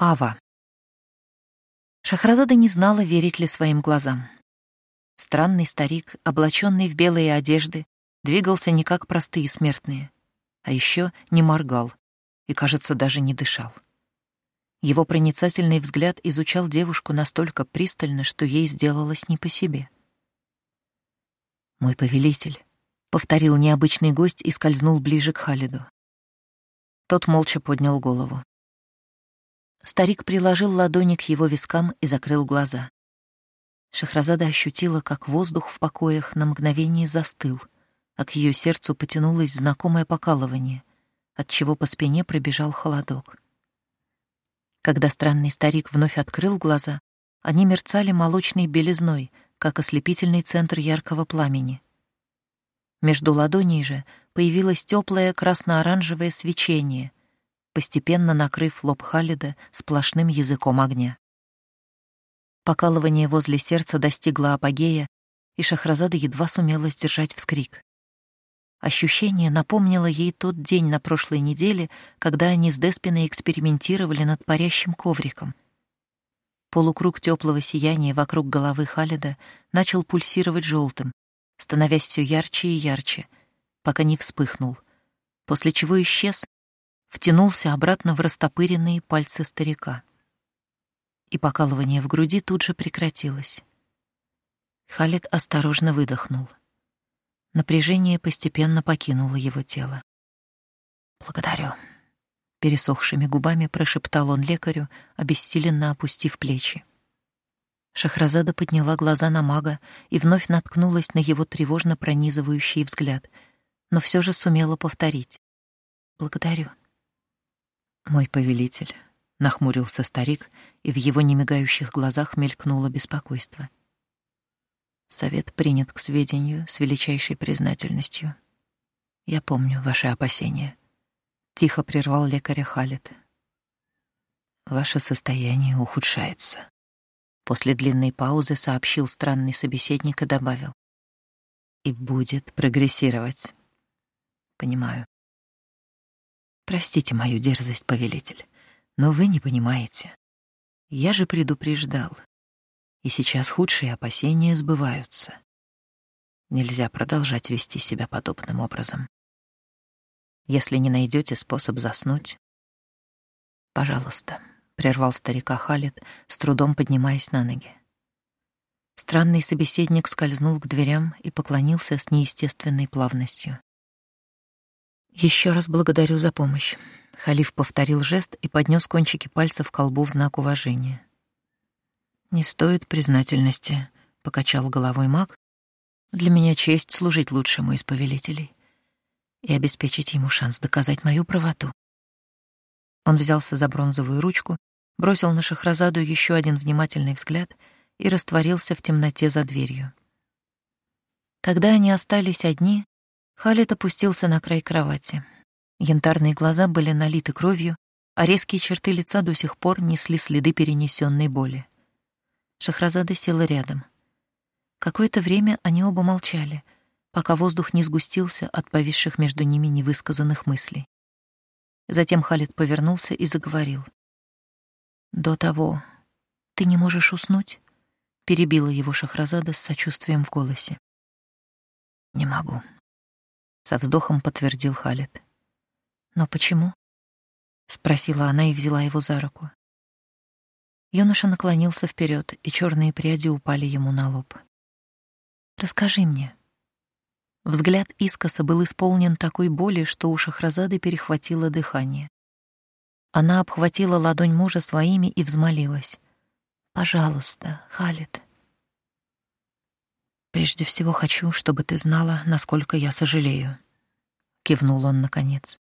Ава. Шахразада не знала, верить ли своим глазам. Странный старик, облаченный в белые одежды, двигался не как простые смертные, а еще не моргал и, кажется, даже не дышал. Его проницательный взгляд изучал девушку настолько пристально, что ей сделалось не по себе. «Мой повелитель», — повторил необычный гость и скользнул ближе к Халиду. Тот молча поднял голову. Старик приложил ладони к его вискам и закрыл глаза. Шахразада ощутила, как воздух в покоях на мгновение застыл, а к ее сердцу потянулось знакомое покалывание, от чего по спине пробежал холодок. Когда странный старик вновь открыл глаза, они мерцали молочной белизной, как ослепительный центр яркого пламени. Между ладоней же появилось теплое красно-оранжевое свечение, постепенно накрыв лоб Халида сплошным языком огня. Покалывание возле сердца достигло апогея, и Шахразада едва сумела сдержать вскрик. Ощущение напомнило ей тот день на прошлой неделе, когда они с Деспиной экспериментировали над парящим ковриком. Полукруг теплого сияния вокруг головы Халида начал пульсировать желтым, становясь все ярче и ярче, пока не вспыхнул, после чего исчез, втянулся обратно в растопыренные пальцы старика. И покалывание в груди тут же прекратилось. Халид осторожно выдохнул. Напряжение постепенно покинуло его тело. «Благодарю», — пересохшими губами прошептал он лекарю, обессиленно опустив плечи. Шахразада подняла глаза на мага и вновь наткнулась на его тревожно пронизывающий взгляд, но все же сумела повторить. «Благодарю». «Мой повелитель», — нахмурился старик, и в его немигающих глазах мелькнуло беспокойство. Совет принят к сведению с величайшей признательностью. Я помню ваши опасения. Тихо прервал лекаря Халет. Ваше состояние ухудшается. После длинной паузы сообщил странный собеседник и добавил. И будет прогрессировать. Понимаю. Простите мою дерзость, повелитель, но вы не понимаете. Я же предупреждал, и сейчас худшие опасения сбываются. Нельзя продолжать вести себя подобным образом. Если не найдете способ заснуть, пожалуйста, прервал старика Халид, с трудом поднимаясь на ноги. Странный собеседник скользнул к дверям и поклонился с неестественной плавностью. Еще раз благодарю за помощь. Халиф повторил жест и поднес кончики пальцев к колбу в знак уважения. «Не стоит признательности», — покачал головой маг. «Для меня честь служить лучшему из повелителей и обеспечить ему шанс доказать мою правоту». Он взялся за бронзовую ручку, бросил на Шахразаду еще один внимательный взгляд и растворился в темноте за дверью. Когда они остались одни, Халит опустился на край кровати. Янтарные глаза были налиты кровью, а резкие черты лица до сих пор несли следы перенесенной боли. Шахразада села рядом. Какое-то время они оба молчали, пока воздух не сгустился от повисших между ними невысказанных мыслей. Затем Халид повернулся и заговорил. «До того ты не можешь уснуть?» — перебила его Шахразада с сочувствием в голосе. «Не могу», — со вздохом подтвердил Халид. «Но почему?» — спросила она и взяла его за руку. Юноша наклонился вперед, и черные пряди упали ему на лоб. «Расскажи мне». Взгляд искоса был исполнен такой боли, что у Шахразады перехватило дыхание. Она обхватила ладонь мужа своими и взмолилась. «Пожалуйста, Халид». «Прежде всего хочу, чтобы ты знала, насколько я сожалею», — кивнул он наконец.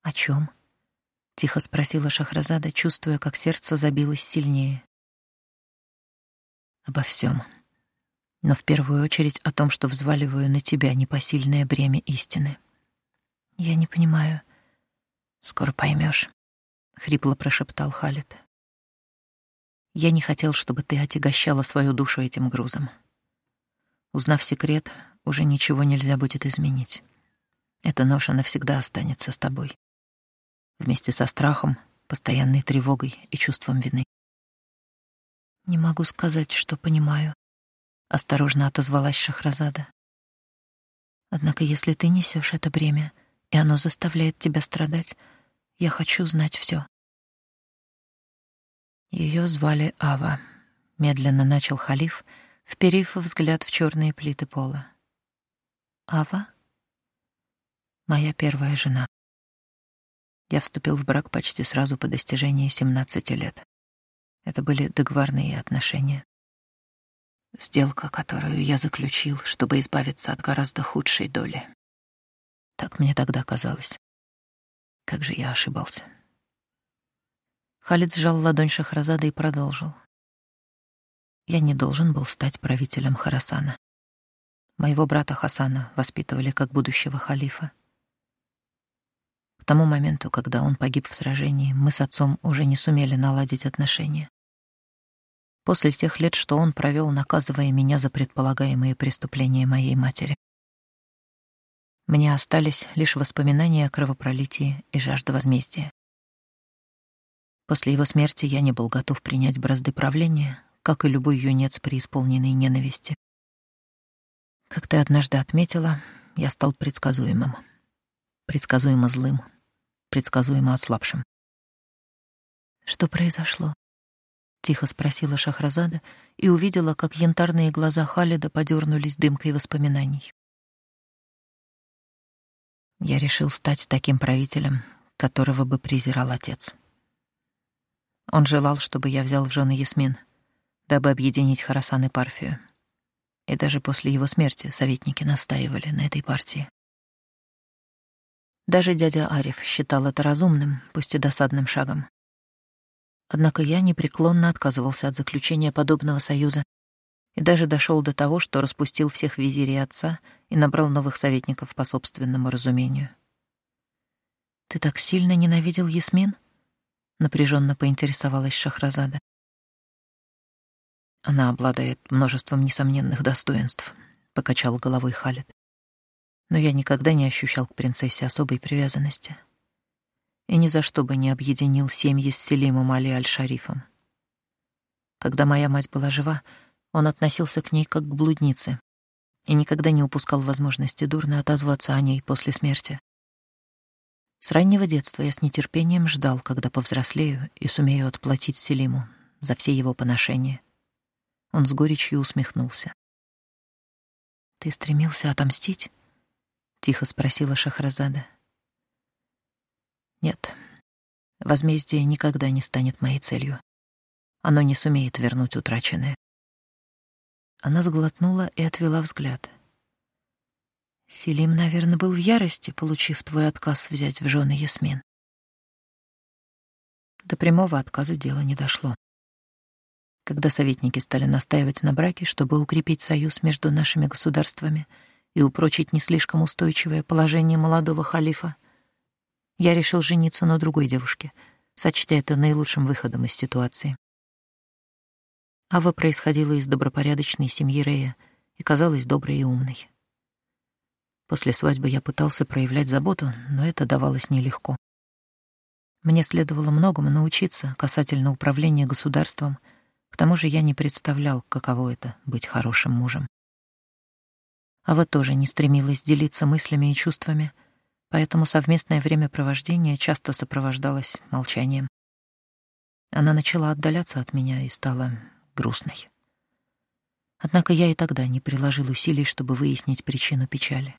«О чем?» — тихо спросила Шахразада, чувствуя, как сердце забилось сильнее. «Обо всем. Но в первую очередь о том, что взваливаю на тебя непосильное бремя истины. Я не понимаю. Скоро поймешь, хрипло прошептал Халид. «Я не хотел, чтобы ты отягощала свою душу этим грузом. Узнав секрет, уже ничего нельзя будет изменить. Эта ноша навсегда останется с тобой вместе со страхом, постоянной тревогой и чувством вины. «Не могу сказать, что понимаю», — осторожно отозвалась Шахразада. «Однако если ты несешь это бремя, и оно заставляет тебя страдать, я хочу знать все. Ее звали Ава. Медленно начал халиф, вперив взгляд в черные плиты пола. Ава — моя первая жена. Я вступил в брак почти сразу по достижении 17 лет. Это были договорные отношения. Сделка, которую я заключил, чтобы избавиться от гораздо худшей доли. Так мне тогда казалось. Как же я ошибался. Халид сжал ладонь Шахразада и продолжил. Я не должен был стать правителем Харасана. Моего брата Хасана воспитывали как будущего халифа. К тому моменту, когда он погиб в сражении, мы с отцом уже не сумели наладить отношения после тех лет, что он провел, наказывая меня за предполагаемые преступления моей матери. Мне остались лишь воспоминания о кровопролитии и жажда возмездия. После его смерти я не был готов принять бразды правления, как и любой юнец при исполненной ненависти. Как ты однажды отметила, я стал предсказуемым, предсказуемо злым, предсказуемо ослабшим. Что произошло? Тихо спросила Шахразада и увидела, как янтарные глаза Халида подернулись дымкой воспоминаний. Я решил стать таким правителем, которого бы презирал отец. Он желал, чтобы я взял в жены Ясмин, дабы объединить Харасан и Парфию. И даже после его смерти советники настаивали на этой партии. Даже дядя Ариф считал это разумным, пусть и досадным шагом. Однако я непреклонно отказывался от заключения подобного союза и даже дошел до того, что распустил всех визирей отца и набрал новых советников по собственному разумению. «Ты так сильно ненавидел Ясмин?» — напряженно поинтересовалась Шахразада. «Она обладает множеством несомненных достоинств», — покачал головой Халид. «Но я никогда не ощущал к принцессе особой привязанности и ни за что бы не объединил семьи с Селимом Али Аль-Шарифом. Когда моя мать была жива, он относился к ней как к блуднице и никогда не упускал возможности дурно отозваться о ней после смерти. С раннего детства я с нетерпением ждал, когда повзрослею и сумею отплатить Селиму за все его поношения. Он с горечью усмехнулся. «Ты стремился отомстить?» — тихо спросила Шахразада. Нет, возмездие никогда не станет моей целью. Оно не сумеет вернуть утраченное. Она сглотнула и отвела взгляд. Селим, наверное, был в ярости, получив твой отказ взять в жены Ясмин. До прямого отказа дело не дошло. Когда советники стали настаивать на браке, чтобы укрепить союз между нашими государствами и упрочить не слишком устойчивое положение молодого халифа, я решил жениться на другой девушке, сочтя это наилучшим выходом из ситуации. Ава происходила из добропорядочной семьи Рея и казалась доброй и умной. После свадьбы я пытался проявлять заботу, но это давалось нелегко. Мне следовало многому научиться касательно управления государством, к тому же я не представлял, каково это — быть хорошим мужем. Ава тоже не стремилась делиться мыслями и чувствами — поэтому совместное времяпровождение часто сопровождалось молчанием. Она начала отдаляться от меня и стала грустной. Однако я и тогда не приложил усилий, чтобы выяснить причину печали.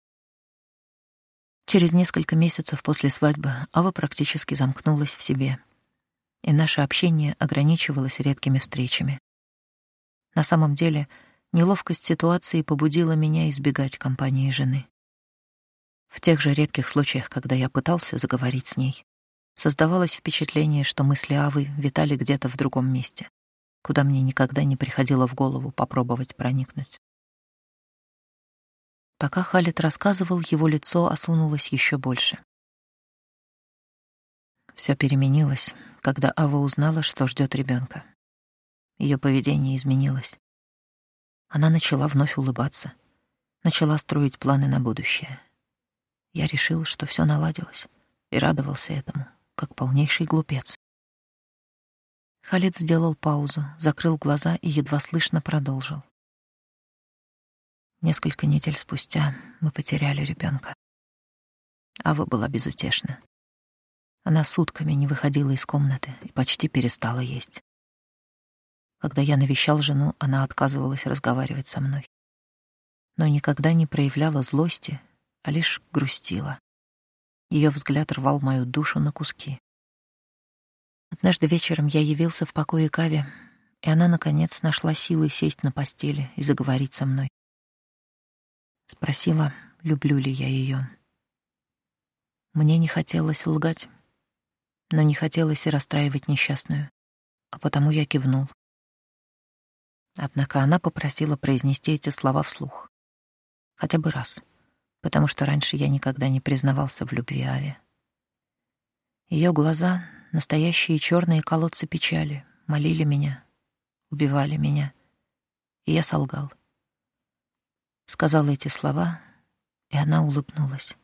Через несколько месяцев после свадьбы Ава практически замкнулась в себе, и наше общение ограничивалось редкими встречами. На самом деле, неловкость ситуации побудила меня избегать компании жены. В тех же редких случаях, когда я пытался заговорить с ней, создавалось впечатление, что мысли Авы витали где-то в другом месте, куда мне никогда не приходило в голову попробовать проникнуть. Пока Халит рассказывал, его лицо осунулось еще больше. Все переменилось, когда Ава узнала, что ждет ребенка. Ее поведение изменилось. Она начала вновь улыбаться, начала строить планы на будущее. Я решил, что все наладилось, и радовался этому, как полнейший глупец. Халид сделал паузу, закрыл глаза и едва слышно продолжил. Несколько недель спустя мы потеряли ребенка. Ава была безутешна. Она сутками не выходила из комнаты и почти перестала есть. Когда я навещал жену, она отказывалась разговаривать со мной. Но никогда не проявляла злости, а лишь грустила. Ее взгляд рвал мою душу на куски. Однажды вечером я явился в покое Кави, и она, наконец, нашла силы сесть на постели и заговорить со мной. Спросила, люблю ли я ее. Мне не хотелось лгать, но не хотелось и расстраивать несчастную, а потому я кивнул. Однако она попросила произнести эти слова вслух. Хотя бы раз, потому что раньше я никогда не признавался в любви Аве. Ее глаза, настоящие черные колодцы печали, молили меня, убивали меня, и я солгал. Сказал эти слова, и она улыбнулась.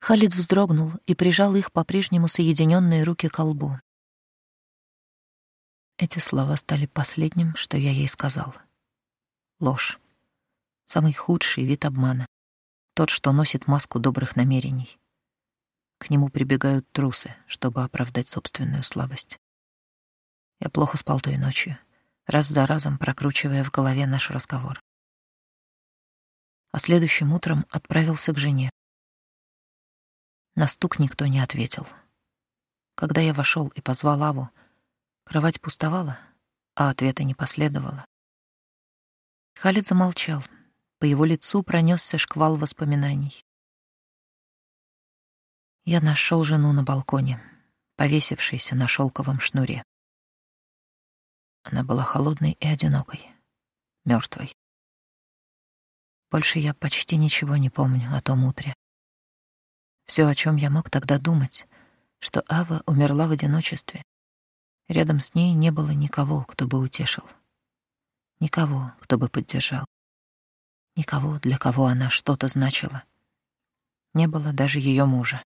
Халид вздрогнул и прижал их по-прежнему соединенные руки к лбу. Эти слова стали последним, что я ей сказал. Ложь. Самый худший вид обмана. Тот, что носит маску добрых намерений. К нему прибегают трусы, чтобы оправдать собственную слабость. Я плохо спал той ночью, раз за разом прокручивая в голове наш разговор. А следующим утром отправился к жене. На стук никто не ответил. Когда я вошел и позвал Аву, Кровать пустовала, а ответа не последовало. Халид замолчал. По его лицу пронесся шквал воспоминаний. Я нашел жену на балконе, повесившейся на шелковом шнуре. Она была холодной и одинокой, мертвой. Больше я почти ничего не помню о том утре. Все, о чем я мог тогда думать, что Ава умерла в одиночестве, Рядом с ней не было никого, кто бы утешил. Никого, кто бы поддержал. Никого, для кого она что-то значила. Не было даже ее мужа.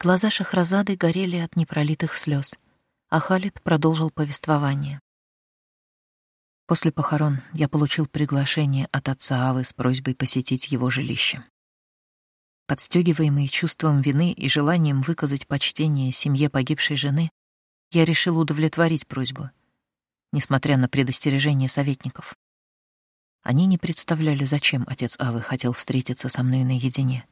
Глаза Шахразады горели от непролитых слез, а Халид продолжил повествование. После похорон я получил приглашение от отца Авы с просьбой посетить его жилище. Подстегиваемый чувством вины и желанием выказать почтение семье погибшей жены, я решил удовлетворить просьбу, несмотря на предостережение советников. Они не представляли, зачем отец Авы хотел встретиться со мной наедине.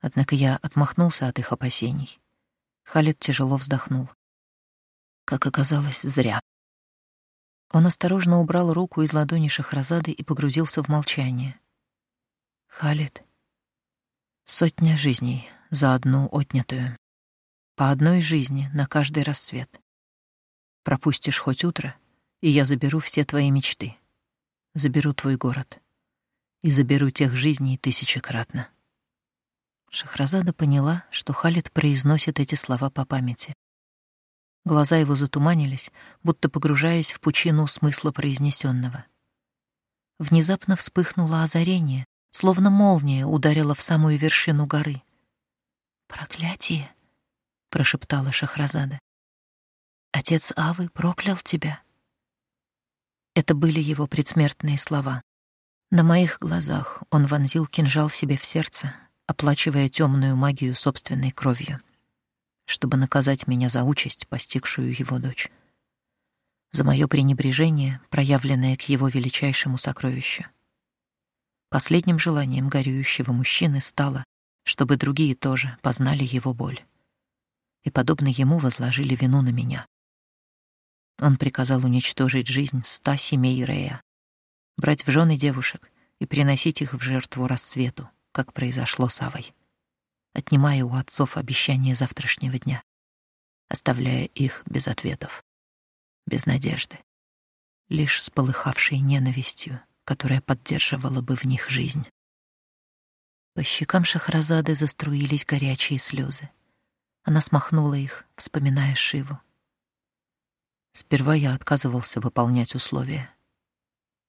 Однако я отмахнулся от их опасений. Халид тяжело вздохнул. Как оказалось, зря. Он осторожно убрал руку из ладони Шахразады и погрузился в молчание. «Халид, сотня жизней за одну отнятую. По одной жизни на каждый рассвет. Пропустишь хоть утро, и я заберу все твои мечты. Заберу твой город. И заберу тех жизней тысячекратно. Шахразада поняла, что Халид произносит эти слова по памяти. Глаза его затуманились, будто погружаясь в пучину смысла произнесенного. Внезапно вспыхнуло озарение, словно молния ударила в самую вершину горы. «Проклятие!» прошептала Шахразада. Отец Авы проклял тебя. Это были его предсмертные слова. На моих глазах он вонзил кинжал себе в сердце, оплачивая темную магию собственной кровью, чтобы наказать меня за участь, постигшую его дочь, за мое пренебрежение, проявленное к его величайшему сокровищу. Последним желанием горюющего мужчины стало, чтобы другие тоже познали его боль и, подобно ему, возложили вину на меня. Он приказал уничтожить жизнь ста семей Рея, брать в жены девушек и приносить их в жертву расцвету, как произошло с Авой, отнимая у отцов обещание завтрашнего дня, оставляя их без ответов, без надежды, лишь с полыхавшей ненавистью, которая поддерживала бы в них жизнь. По щекам Шахразады заструились горячие слезы. Она смахнула их, вспоминая Шиву. Сперва я отказывался выполнять условия.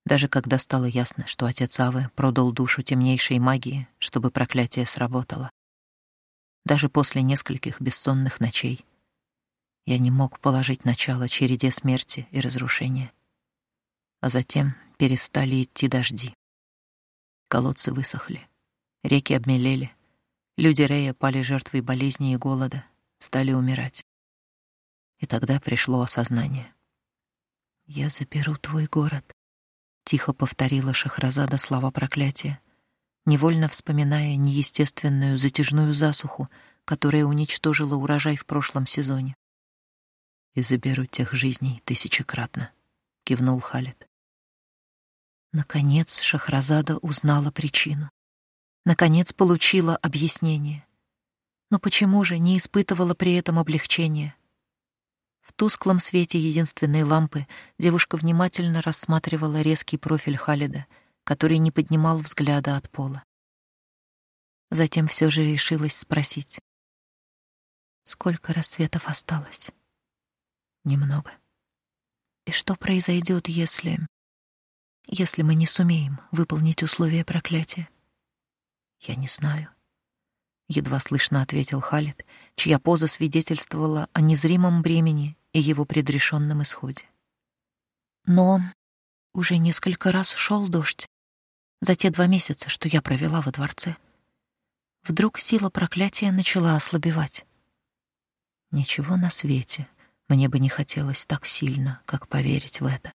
Даже когда стало ясно, что отец Авы продал душу темнейшей магии, чтобы проклятие сработало. Даже после нескольких бессонных ночей. Я не мог положить начало череде смерти и разрушения. А затем перестали идти дожди. Колодцы высохли, реки обмелели, люди Рея пали жертвой болезни и голода, стали умирать. И тогда пришло осознание. «Я заберу твой город», — тихо повторила Шахразада слова проклятия, невольно вспоминая неестественную затяжную засуху, которая уничтожила урожай в прошлом сезоне. «И заберу тех жизней тысячекратно», — кивнул Халид. Наконец Шахразада узнала причину. Наконец получила объяснение. Но почему же не испытывала при этом облегчения? В тусклом свете единственной лампы девушка внимательно рассматривала резкий профиль Халида, который не поднимал взгляда от пола. Затем все же решилась спросить. Сколько рассветов осталось? Немного. И что произойдет, если... Если мы не сумеем выполнить условия проклятия? Я не знаю. Едва слышно ответил Халид, чья поза свидетельствовала о незримом бремени и его предрешенном исходе. Но уже несколько раз шел дождь за те два месяца, что я провела во дворце. Вдруг сила проклятия начала ослабевать. Ничего на свете мне бы не хотелось так сильно, как поверить в это.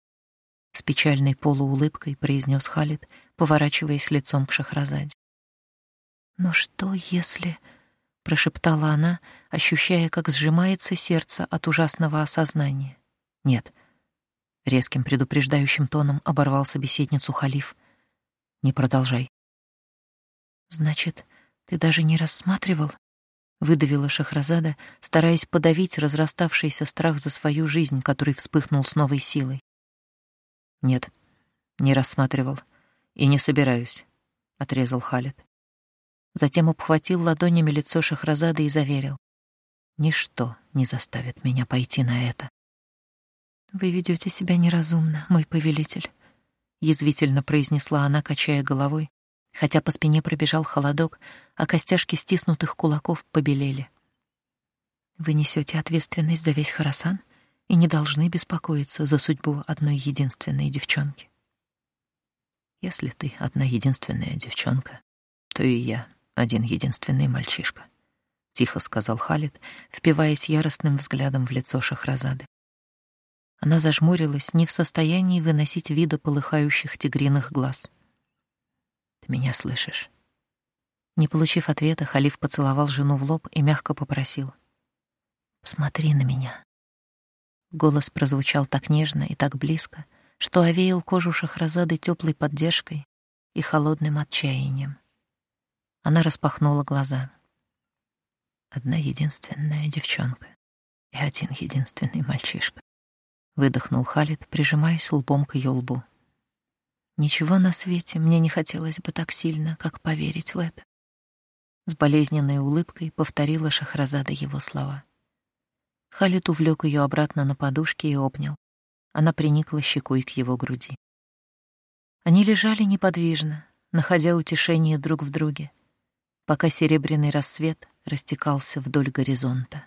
С печальной полуулыбкой произнес Халид, поворачиваясь лицом к Шахразаде. «Но что, если...» — прошептала она, ощущая, как сжимается сердце от ужасного осознания. «Нет». Резким предупреждающим тоном оборвал собеседницу халиф. «Не продолжай». «Значит, ты даже не рассматривал?» выдавила Шахразада, стараясь подавить разраставшийся страх за свою жизнь, который вспыхнул с новой силой. Нет, не рассматривал и не собираюсь, отрезал Халид. Затем обхватил ладонями лицо Шахразады и заверил: ничто не заставит меня пойти на это. Вы ведете себя неразумно, мой повелитель, язвительно произнесла она, качая головой, хотя по спине пробежал холодок, а костяшки стиснутых кулаков побелели. Вы несете ответственность за весь Харасан и не должны беспокоиться за судьбу одной единственной девчонки. Если ты одна единственная девчонка, то и я один единственный мальчишка, тихо сказал Халид, впиваясь яростным взглядом в лицо Шахразады. Она зажмурилась, не в состоянии выносить вида полыхающих тигриных глаз. Ты меня слышишь? Не получив ответа, халиф поцеловал жену в лоб и мягко попросил: "Посмотри на меня". Голос прозвучал так нежно и так близко, что овеял кожу Шахразады теплой поддержкой и холодным отчаянием. Она распахнула глаза. Одна единственная девчонка и один единственный мальчишка. Выдохнул Халид, прижимаясь лбом к ее лбу. Ничего на свете мне не хотелось бы так сильно, как поверить в это. С болезненной улыбкой повторила Шахразада его слова. Халид увлек ее обратно на подушке и обнял. Она приникла щекой к его груди. Они лежали неподвижно, находя утешение друг в друге, пока серебряный рассвет растекался вдоль горизонта.